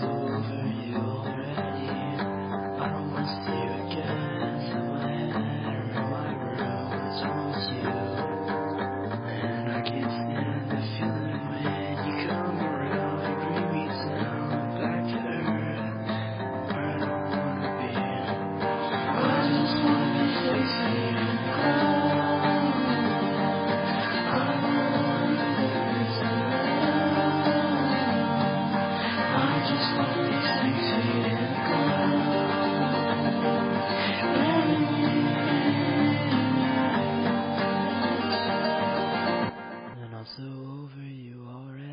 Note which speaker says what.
Speaker 1: your over you already.